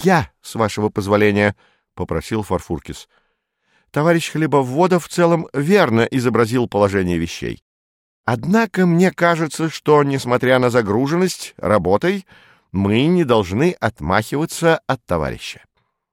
Я, с вашего позволения, — попросил Фарфуркис. Товарищ Хлебоводов в целом верно изобразил положение вещей. Однако мне кажется, что, несмотря на загруженность работой, мы не должны отмахиваться от товарища.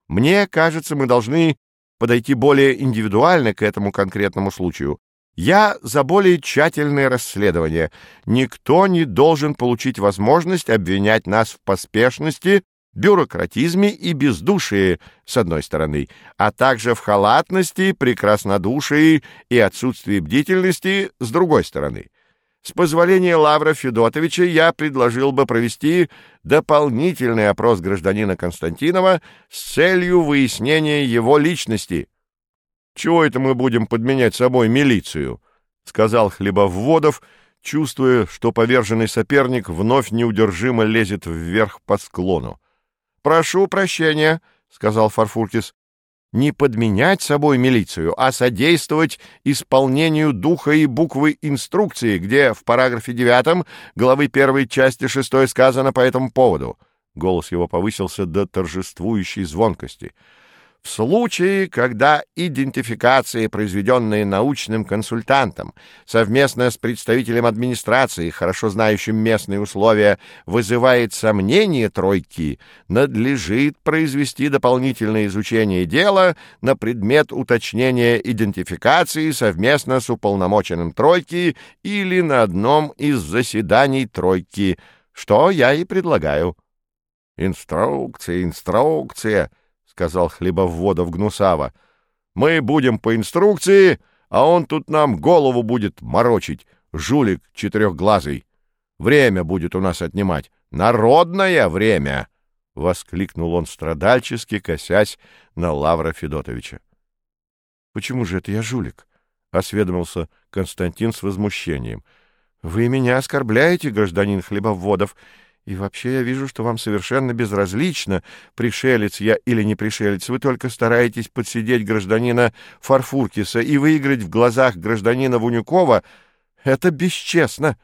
Мне кажется, мы должны подойти более индивидуально к этому конкретному случаю. Я за более тщательное расследование. Никто не должен получить возможность обвинять нас в поспешности, бюрократизме и бездушии, с одной стороны, а также в халатности, прекраснодушии и отсутствии бдительности, с другой стороны. С позволения Лавра Федотовича я предложил бы провести дополнительный опрос гражданина Константинова с целью выяснения его личности. «Чего это мы будем подменять собой милицию?» — сказал Хлебовводов, чувствуя, что поверженный соперник вновь неудержимо лезет вверх по склону. «Прошу прощения», — сказал Фарфуркис не подменять собой милицию, а содействовать исполнению духа и буквы инструкции, где в параграфе 9 главы 1 части 6 сказано по этому поводу. Голос его повысился до торжествующей звонкости — в случае, когда идентификация, произведенная научным консультантом, совместно с представителем администрации, хорошо знающим местные условия, вызывает сомнение тройки, надлежит произвести дополнительное изучение дела на предмет уточнения идентификации совместно с уполномоченным тройки или на одном из заседаний тройки, что я и предлагаю. Инструкция, инструкция сказал Хлебоводов гнусаво. «Мы будем по инструкции, а он тут нам голову будет морочить, жулик четырехглазый. Время будет у нас отнимать. Народное время!» — воскликнул он страдальчески, косясь на Лавра Федотовича. «Почему же это я жулик?» — осведомился Константин с возмущением. «Вы меня оскорбляете, гражданин Хлебоводов, и вообще я вижу, что вам совершенно безразлично, пришелец я или не пришелец. Вы только стараетесь подсидеть гражданина Фарфуркиса и выиграть в глазах гражданина Вунюкова. Это бесчестно.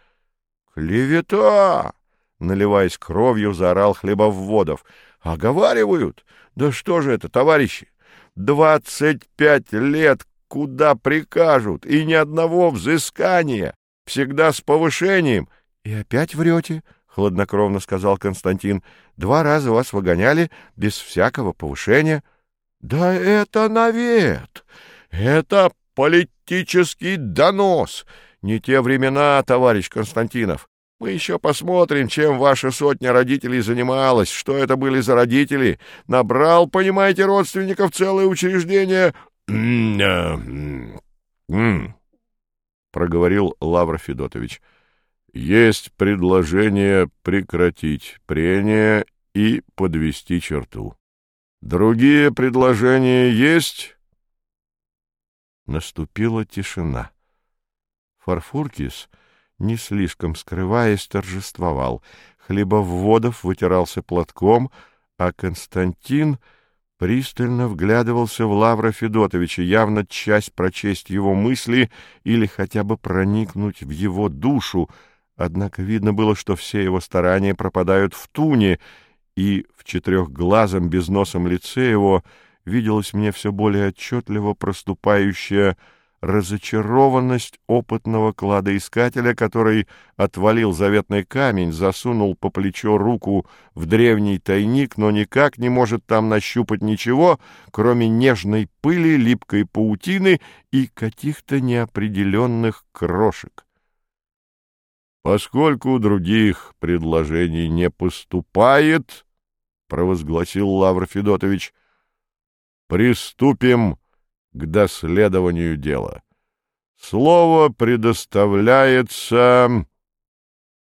«Клевета!» — наливаясь кровью, заорал Хлебовводов. «Оговаривают? Да что же это, товарищи? Двадцать пять лет куда прикажут, и ни одного взыскания, всегда с повышением. И опять врете?» — хладнокровно сказал Константин. — Два раза вас выгоняли без всякого повышения. — Да это навет! Это политический донос! Не те времена, товарищ Константинов. Мы еще посмотрим, чем ваша сотня родителей занималась, что это были за родители. Набрал, понимаете, родственников целое учреждение... — проговорил Лавр Федотович. — есть предложение прекратить прение и подвести черту. Другие предложения есть? Наступила тишина. Фарфуркис, не слишком скрываясь, торжествовал. Хлебоводов вытирался платком, а Константин пристально вглядывался в Лавра Федотовича, явно часть прочесть его мысли или хотя бы проникнуть в его душу — Однако видно было, что все его старания пропадают в туне, и в четырехглазом безносом лице его виделась мне все более отчетливо проступающая разочарованность опытного кладоискателя, который отвалил заветный камень, засунул по плечо руку в древний тайник, но никак не может там нащупать ничего, кроме нежной пыли, липкой паутины и каких-то неопределенных крошек. Поскольку других предложений не поступает, провозгласил Лавр Федотович, приступим к доследованию дела. Слово предоставляется...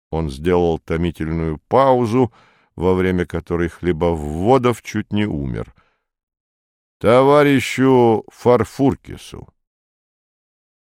Он сделал томительную паузу, во время которой Хлебоводов чуть не умер. Товарищу Фарфуркису.